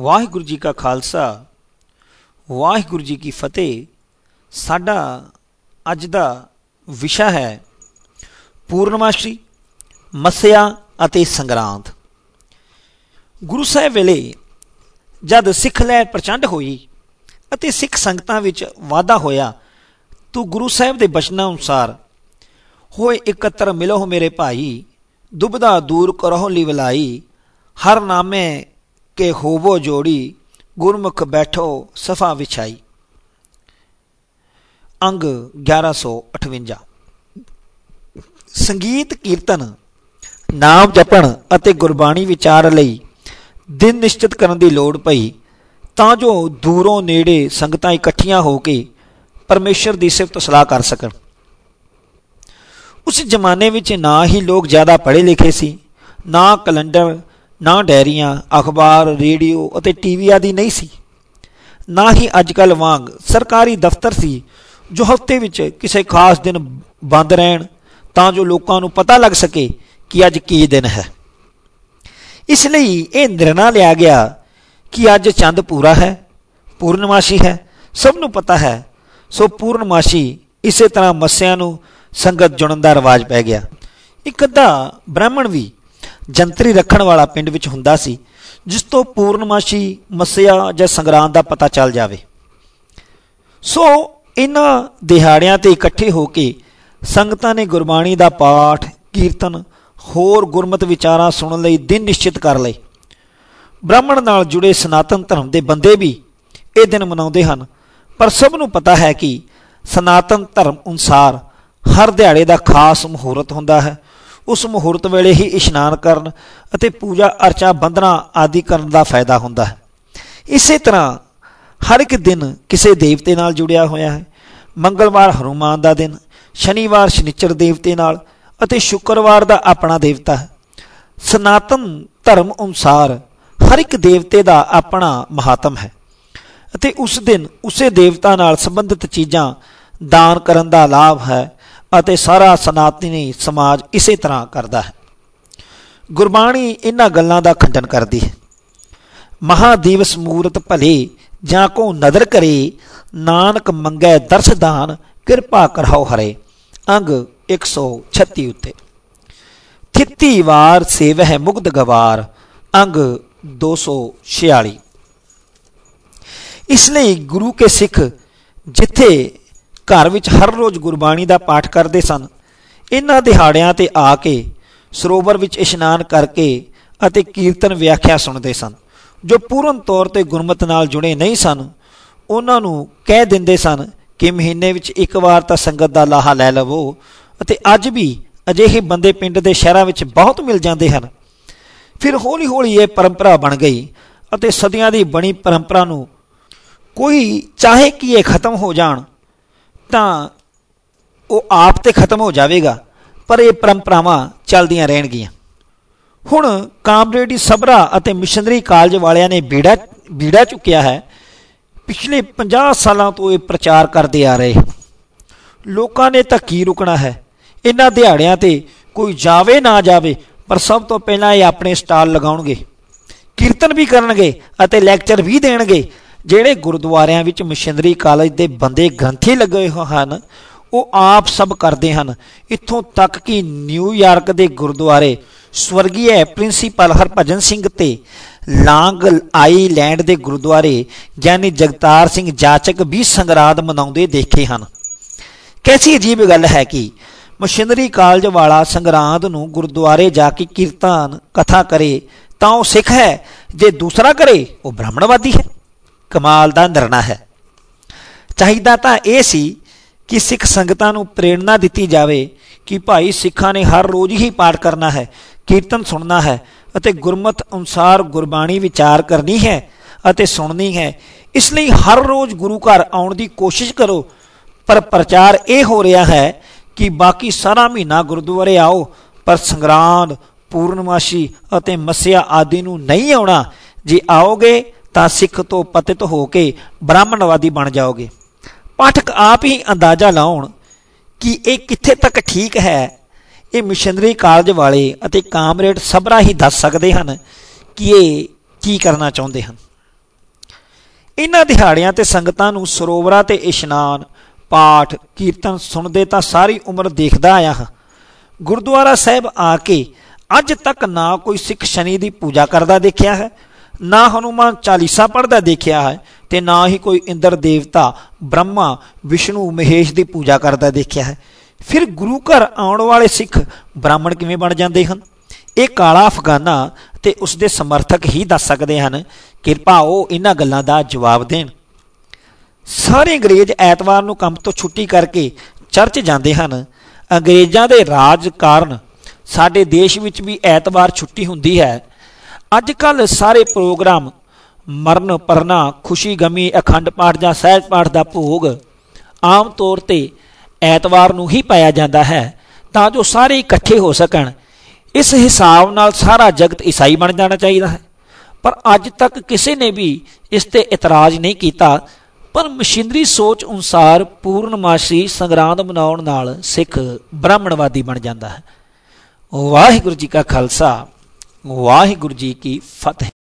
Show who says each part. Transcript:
Speaker 1: ਵਾਹਿਗੁਰੂ ਜੀ ਕਾ ਖਾਲਸਾ, ਵਾਹਿਗੁਰੂ ਜੀ ਕੀ ਫਤਿਹ। ਸਾਡਾ ਅੱਜ ਦਾ ਵਿਸ਼ਾ ਹੈ ਪੂਰਨਮਾਸ਼ੀ, ਮਸਿਆ ਅਤੇ ਸੰਗਰਾਂਦ। ਗੁਰੂ ਸਾਹਿਬ ਵੇਲੇ ਜਦ ਸਿੱਖ ਲੈ ਪ੍ਰਚੰਡ ਹੋਈ ਅਤੇ ਸਿੱਖ ਸੰਗਤਾਂ ਵਿੱਚ ਵਾਧਾ ਹੋਇਆ, ਤੂੰ ਗੁਰੂ ਸਾਹਿਬ ਦੇ ਬਚਨਾਂ ਅਨੁਸਾਰ ਹੋਏ ਇਕੱਤਰ ਮਿਲੋ ਮੇਰੇ ਭਾਈ ਦੁਬਦਾ ਦੂਰ ਕਰੋ ਲਿਵਲਾਈ, ਹਰ ਨਾਮੇ ਕੇ ਹੋਵੋ ਜੋੜੀ, ਗੁਰਮੁਖ ਬੈਠੋ, ਸਫਾ ਵਿਛਾਈ। ਅੰਗ 1158 ਸੰਗੀਤ ਕੀਰਤਨ, ਨਾਮ ਜਪਣ ਅਤੇ ਗੁਰਬਾਣੀ ਵਿਚਾਰ ਲਈ ਦਿਨ ਨਿਸ਼ਚਿਤ ਕਰਨ ਦੀ ਲੋੜ ਪਈ, ਤਾਂ ਜੋ ਦੂਰੋਂ ਨੇੜੇ ਸੰਗਤਾਂ ਇਕੱਠੀਆਂ ਹੋ ਕੇ ਪਰਮੇਸ਼ਰ ਦੀ ਸਿਫਤ ਸਲਾਹ ਕਰ ਸਕਣ। ਉਸ ਜ਼ਮਾਨੇ ਵਿੱਚ ਨਾ ਹੀ ਲੋਕ ਜ਼ਿਆਦਾ ਪੜ੍ਹੇ ਲਿਖੇ ਸੀ, ਨਾ ਕੈਲੰਡਰ ਨਾ ਡੈਰੀਆਂ, ਅਖਬਾਰ, ਰੇਡੀਓ ਅਤੇ ਟੀਵੀ ਆਦਿ ਨਹੀਂ ਸੀ। ਨਾ ਹੀ ਅੱਜਕੱਲ ਵਾਂਗ ਸਰਕਾਰੀ ਦਫ਼ਤਰ ਸੀ, ਜੋ ਹਫ਼ਤੇ ਵਿੱਚ ਕਿਸੇ ਖਾਸ ਦਿਨ ਬੰਦ ਰਹਿਣ ਤਾਂ ਜੋ ਲੋਕਾਂ ਨੂੰ ਪਤਾ ਲੱਗ ਸਕੇ ਕਿ ਅੱਜ ਕੀ ਦਿਨ ਹੈ। ਇਸ ਲਈ ਇਹ ਨਿਰਣਾ ਲਿਆ ਗਿਆ ਕਿ ਅੱਜ ਚੰਦ ਪੂਰਾ ਹੈ, ਪੂਰਨਮਾਸ਼ੀ ਹੈ, ਸਭ ਨੂੰ ਪਤਾ ਹੈ। ਸੋ ਪੂਰਨਮਾਸ਼ੀ ਇਸੇ ਤਰ੍ਹਾਂ ਮੱਸਿਆਂ ਨੂੰ ਸੰਗਤ ਜੁੜਨ ਦਾ ਰਿਵਾਜ ਪੈ ਗਿਆ। ਇੱਕ ਅੱਧਾ ਬ੍ਰਾਹਮਣ ਵੀ ਜੰਤਰੀ ਰੱਖਣ ਵਾਲਾ ਪਿੰਡ ਵਿੱਚ ਹੁੰਦਾ ਸੀ, ਜਿਸ ਤੋਂ ਪੂਰਨਮਾਸ਼ੀ ਮੱਸਿਆ ਜਾਂ ਸੰਗਰਾਂਦ ਦਾ ਪਤਾ ਚੱਲ ਜਾਵੇ। ਸੋ ਇਹਨਾਂ ਦਿਹਾੜਿਆਂ ਤੇ ਇਕੱਠੇ ਹੋ ਕੇ ਸੰਗਤਾਂ ਨੇ ਗੁਰਬਾਣੀ ਦਾ ਪਾਠ, ਕੀਰਤਨ, ਹੋਰ ਗੁਰਮਤ ਵਿਚਾਰਾਂ ਸੁਣਨ ਲਈ ਦਿਨ ਨਿਸ਼ਚਿਤ ਕਰ ਲਏ। ਬ੍ਰਾਹਮਣ ਨਾਲ ਜੁੜੇ ਸਨਾਤਨ ਧਰਮ ਦੇ ਬੰਦੇ ਵੀ ਇਹ ਦਿਨ ਮਨਾਉਂਦੇ ਹਨ। ਪਰ ਸਭ ਨੂੰ ਪਤਾ ਹੈ ਕਿ ਸਨਾਤਨ ਧਰਮ ਅਨੁਸਾਰ ਹਰ ਦਿਹਾੜੇ ਦਾ ਖਾਸ ਮਹੂਰਤ ਹੁੰਦਾ ਹੈ। ਉਸ ਮੁਹੂਰਤ ਵੇਲੇ ਹੀ ਇਸ਼ਨਾਨ ਕਰਨ ਅਤੇ ਪੂਜਾ ਅਰਚਾ ਬੰਦਨਾ ਆਦਿ ਕਰਨ ਦਾ ਫਾਇਦਾ ਹੁੰਦਾ ਹੈ। ਇਸੇ ਤਰ੍ਹਾਂ ਹਰ ਇੱਕ ਦਿਨ ਕਿਸੇ ਦੇਵਤੇ ਨਾਲ ਜੁੜਿਆ ਹੋਇਆ ਹੈ। ਮੰਗਲਵਾਰ ਹਨੂਮਾਨ ਦਾ ਦਿਨ, ਸ਼ਨੀਵਾਰ ਸ਼ਨੀਚਰ ਦੇਵਤੇ ਨਾਲ ਅਤੇ ਸ਼ੁੱਕਰਵਾਰ ਦਾ ਆਪਣਾ ਦੇਵਤਾ ਹੈ। ਸਨਾਤਨ ਧਰਮ ਅਨੁਸਾਰ ਹਰ ਇੱਕ ਦੇਵਤੇ ਦਾ ਆਪਣਾ ਮਹਾਤਮ ਹੈ ਅਤੇ ਉਸ ਦਿਨ ਉਸੇ ਦੇਵਤਾ ਨਾਲ ਸੰਬੰਧਿਤ ਚੀਜ਼ਾਂ ਦਾਨ ਕਰਨ ਦਾ ਲਾਭ ਹੈ। ਅਤੇ ਸਾਰਾ ਸਨਾਤਨੀ ਸਮਾਜ ਇਸੇ ਤਰ੍ਹਾਂ ਕਰਦਾ ਹੈ। ਗੁਰਬਾਣੀ ਇਹਨਾਂ ਗੱਲਾਂ ਦਾ ਖੰਡਨ ਕਰਦੀ ਹੈ। ਮਹਾਦੀਵਸ ਮੂਰਤ ਭਲੇ, ਜਾਂ ਕੋ ਨਦਰ ਕਰੇ, ਨਾਨਕ ਮੰਗੈ ਦਰਸ਼ਦਾਨ ਕਿਰਪਾ ਕਰਹਾਓ ਹਰੇ। ਅੰਗ 136 ਉੱਤੇ। ਥਿੱਤੀ ਵਾਰ ਸੇਵਹਿ ਮੁਗਧ ਗਵਾਰ, ਅੰਗ 246 ਇਸ ਲਈ ਗੁਰੂ ਕੇ ਸਿੱਖ ਜਿੱਥੇ ਘਰ ਵਿੱਚ ਹਰ ਰੋਜ਼ ਗੁਰਬਾਣੀ ਦਾ ਪਾਠ ਕਰਦੇ ਸਨ। ਇਹਨਾਂ ਦਿਹਾੜਿਆਂ ਤੇ ਆ ਕੇ ਸਰੋਵਰ ਵਿੱਚ ਇਸ਼ਨਾਨ ਕਰਕੇ ਅਤੇ ਕੀਰਤਨ ਵਿਆਖਿਆ ਸੁਣਦੇ ਸਨ। ਜੋ ਪੂਰਨ ਤੌਰ ਤੇ ਗੁਰਮਤ ਨਾਲ ਜੁੜੇ ਨਹੀਂ ਸਨ, ਉਹਨਾਂ ਨੂੰ ਕਹਿ ਦਿੰਦੇ ਸਨ ਕਿ ਮਹੀਨੇ ਵਿੱਚ ਇੱਕ ਵਾਰ ਤਾਂ ਸੰਗਤ ਦਾ ਲਾਹਾ ਲੈ ਲਵੋ ਅਤੇ ਅੱਜ ਵੀ ਅਜਿਹੇ ਬੰਦੇ ਪਿੰਡ ਦੇ ਸ਼ਹਿਰਾਂ ਵਿੱਚ ਬਹੁਤ ਮਿਲ ਜਾਂਦੇ ਹਨ। ਫਿਰ ਹੌਲੀ-ਹੌਲੀ ਇਹ ਪਰੰਪਰਾ ਬਣ ਗਈ ਅਤੇ ਸਦੀਆਂ ਦੀ ਬਣੀ ਪਰੰਪਰਾ ਨੂੰ ਕੋਈ ਚਾਹੇ ਕਿ ਇਹ ਖਤਮ ਹੋ ਜਾਣ ਤਾਂ ਉਹ ਆਪ ਤੇ ਖਤਮ ਹੋ ਜਾਵੇਗਾ, ਪਰ ਇਹ ਪਰੰਪਰਾਵਾਂ ਚੱਲਦੀਆਂ ਰਹਿਣਗੀਆਂ। ਹੁਣ ਕਾਮਰੇਡੀ ਸਭਰਾ ਅਤੇ ਮਿਸ਼ਨਰੀ ਕਾਲਜ ਵਾਲਿਆਂ ਨੇ ਬੀੜਾ ਬੀੜਾ ਚੁੱਕਿਆ ਹੈ। ਪਿਛਲੇ 50 ਸਾਲਾਂ ਤੋਂ ਇਹ ਪ੍ਰਚਾਰ ਕਰਦੇ ਆ ਰਹੇ। ਲੋਕਾਂ ਨੇ ਤਾਂ ਕੀ ਰੁਕਣਾ ਹੈ? ਇਹਨਾਂ ਦਿਹਾੜਿਆਂ ਤੇ ਕੋਈ ਜਾਵੇ ਨਾ ਜਾਵੇ, ਪਰ ਸਭ ਤੋਂ ਪਹਿਲਾਂ ਇਹ ਆਪਣੇ ਸਟਾਲ ਲਗਾਉਣਗੇ। ਕੀਰਤਨ ਵੀ ਕਰਨਗੇ ਅਤੇ ਲੈਕਚਰ ਵੀ ਦੇਣਗੇ। ਜਿਹੜੇ ਗੁਰਦੁਆਰਿਆਂ ਵਿੱਚ ਮਿਸ਼ਨਰੀ ਕਾਲਜ ਦੇ ਬੰਦੇ ਗ੍ਰੰਥੀ ਲੱਗੇ ਹੋਏ ਹਨ, ਉਹ ਆਪ ਸਭ ਕਰਦੇ ਹਨ। ਇੱਥੋਂ ਤੱਕ ਕਿ ਨਿਊਯਾਰਕ ਦੇ ਗੁਰਦੁਆਰੇ ਸਵਰਗੀ ਪ੍ਰਿੰਸੀਪਲ ਹਰਭਜਨ ਸਿੰਘ ਤੇ ਲਾਂਗ ਆਈਲੈਂਡ ਦੇ ਗੁਰਦੁਆਰੇ ਗਿਆਨੀ ਜਗਤਾਰ ਸਿੰਘ ਜਾਚਕ ਵੀ ਸੰਗਰਾਦ ਮਨਾਉਂਦੇ ਦੇਖੇ ਹਨ। ਕੈਸੀ ਅਜੀਬ ਗੱਲ ਹੈ ਕਿ ਮਸ਼ੀਨਰੀ ਕਾਲਜ ਵਾਲਾ ਸੰਗਰਾਦ ਨੂੰ ਗੁਰਦੁਆਰੇ ਜਾ ਕੇ ਕੀਰਤਨ, ਕਥਾ ਕਰੇ ਤਾਂ ਉਹ ਸਿੱਖ ਹੈ, ਜੇ ਦੂਸਰਾ ਕਰੇ, ਉਹ ਬ੍ਰਾਹਮਣਵਾਦੀ ਹੈ। ਕਮਾਲ ਦਾ ਨਿਰਣਾ ਹੈ। ਚਾਹੀਦਾ ਤਾਂ ਇਹ ਸੀ ਕਿ ਸਿੱਖ ਸੰਗਤਾਂ ਨੂੰ ਪ੍ਰੇਰਣਾ ਦਿੱਤੀ ਜਾਵੇ ਕਿ ਭਾਈ ਸਿੱਖਾਂ ਨੇ ਹਰ ਰੋਜ਼ ਹੀ ਪਾਠ ਕਰਨਾ ਹੈ, ਕੀਰਤਨ ਸੁਣਨਾ ਹੈ ਅਤੇ ਗੁਰਮਤ ਅਨੁਸਾਰ ਗੁਰਬਾਣੀ ਵਿਚਾਰ ਕਰਨੀ ਹੈ ਅਤੇ ਸੁਣਨੀ ਹੈ। ਇਸ ਲਈ ਹਰ ਰੋਜ਼ ਗੁਰੂ ਘਰ ਆਉਣ ਦੀ ਕੋਸ਼ਿਸ਼ ਕਰੋ। ਪਰ ਪ੍ਰਚਾਰ ਇਹ ਹੋ ਰਿਹਾ ਹੈ ਕਿ ਬਾਕੀ ਸਾਰਾ ਮਹੀਨਾ ਗੁਰਦੁਆਰੇ ਆਓ, ਪਰ ਸੰਗਰਾਂਦ, ਪੂਰਨਮਾਸ਼ੀ ਅਤੇ ਮਸਿਆ ਆਦਿ ਨੂੰ ਨਹੀਂ ਆਉਣਾ। ਜੇ ਆਓਗੇ ਤਾਂ ਸਿੱਖ ਤੋਂ ਪਤਿਤ ਹੋ ਕੇ ਬ੍ਰਾਹਮਣਵਾਦੀ ਬਣ ਜਾਓਗੇ। ਪਾਠਕ ਆਪ ਹੀ ਅੰਦਾਜ਼ਾ ਲਾਉਣ ਕਿ ਇਹ ਕਿੱਥੇ ਤੱਕ ਠੀਕ ਹੈ। ਇਹ ਮਿਸ਼ਨਰੀ ਕਾਲਜ ਵਾਲੇ ਅਤੇ ਕਾਮਰੇਡ ਸਭਰਾ ਹੀ ਦੱਸ ਸਕਦੇ ਹਨ ਕਿ ਇਹ ਕੀ ਕਰਨਾ ਚਾਹੁੰਦੇ ਹਨ। ਇਹਨਾਂ ਦਿਹਾੜਿਆਂ ਤੇ ਸੰਗਤਾਂ ਨੂੰ ਸਰੋਵਰਾਂ ਤੇ ਇਸ਼ਨਾਨ, ਪਾਠ, ਕੀਰਤਨ ਸੁਣਦੇ ਤਾਂ ਸਾਰੀ ਉਮਰ ਦੇਖਦਾ ਆਇਆ ਹਾਂ। ਗੁਰਦੁਆਰਾ ਸਾਹਿਬ ਆ ਕੇ ਅੱਜ ਤੱਕ ਨਾ ਕੋਈ ਸਿੱਖ ਸ਼ਨੀ ਦੀ ਪੂਜਾ ਕਰਦਾ ਦੇਖਿਆ ਹੈ। ਨਾ ਹਨੂਮਾਨ ਚਾਲੀਸਾ ਪੜਦਾ ਦੇਖਿਆ ਹੈ ਤੇ ਨਾ ਹੀ ਕੋਈ ਇੰਦਰ ਦੇਵਤਾ, ਬ੍ਰਹਮਾ, ਵਿਸ਼ਨੂੰ, ਮਹੇਸ਼ ਦੀ ਪੂਜਾ ਕਰਦਾ ਦੇਖਿਆ ਹੈ। ਫਿਰ ਗੁਰੂ ਘਰ ਆਉਣ ਵਾਲੇ ਸਿੱਖ ਬ੍ਰਾਹਮਣ ਕਿਵੇਂ ਬਣ ਜਾਂਦੇ ਹਨ? ਇਹ ਕਾਲਾ ਅਫਗਾਨਾ ਤੇ ਉਸ ਦੇ ਸਮਰਥਕ ਹੀ ਦੱਸ ਸਕਦੇ ਹਨ, ਕਿਰਪਾ ਉਹ ਇਹਨਾਂ ਗੱਲਾਂ ਦਾ ਜਵਾਬ ਦੇਣ। ਸਾਰੇ ਅੰਗਰੇਜ਼ ਐਤਵਾਰ ਨੂੰ ਕੰਮ ਤੋਂ ਛੁੱਟੀ ਕਰਕੇ ਚਰਚ ਜਾਂਦੇ ਹਨ। ਅੰਗਰੇਜ਼ਾਂ ਦੇ ਰਾਜ ਕਾਰਨ ਸਾਡੇ ਦੇਸ਼ ਵਿੱਚ ਵੀ ਐਤਵਾਰ ਛੁੱਟੀ ਹੁੰਦੀ ਹੈ। ਅੱਜ ਕੱਲ ਸਾਰੇ ਪ੍ਰੋਗਰਾਮ ਮਰਨ, ਪਰਨਾ, ਖੁਸ਼ੀ, ਗਮੀ, ਅਖੰਡ ਪਾਠ ਜਾਂ ਸਹਿਜ ਪਾਠ ਦਾ ਭੋਗ ਆਮ ਤੌਰ ਤੇ ਐਤਵਾਰ ਨੂੰ ਹੀ ਪਾਇਆ ਜਾਂਦਾ ਹੈ ਤਾਂ ਜੋ ਸਾਰੇ ਇਕੱਠੇ ਹੋ ਸਕਣ। ਇਸ ਹਿਸਾਬ ਨਾਲ ਸਾਰਾ ਜਗਤ ਈਸਾਈ ਬਣ ਜਾਣਾ ਚਾਹੀਦਾ ਹੈ। ਪਰ ਅੱਜ ਤੱਕ ਕਿਸੇ ਨੇ ਵੀ ਇਸ ਤੇ ਇਤਰਾਜ਼ ਨਹੀਂ ਕੀਤਾ। ਪਰ ਮਸ਼ੀਨਰੀ ਸੋਚ ਅਨੁਸਾਰ ਪੂਰਨਮਾਸ਼ੀ ਸੰਗਰਾਂਦ ਮਨਾਉਣ ਨਾਲ ਸਿੱਖ ਬ੍ਰਾਹਮਣਵਾਦੀ ਬਣ ਜਾਂਦਾ ਹੈ। ਵਾਹਿਗੁਰੂ ਜੀ ਕਾ ਖਾਲਸਾ। ਵਾਹਿਗੁਰੂ ਜੀ ਕੀ ਫਤਿਹ।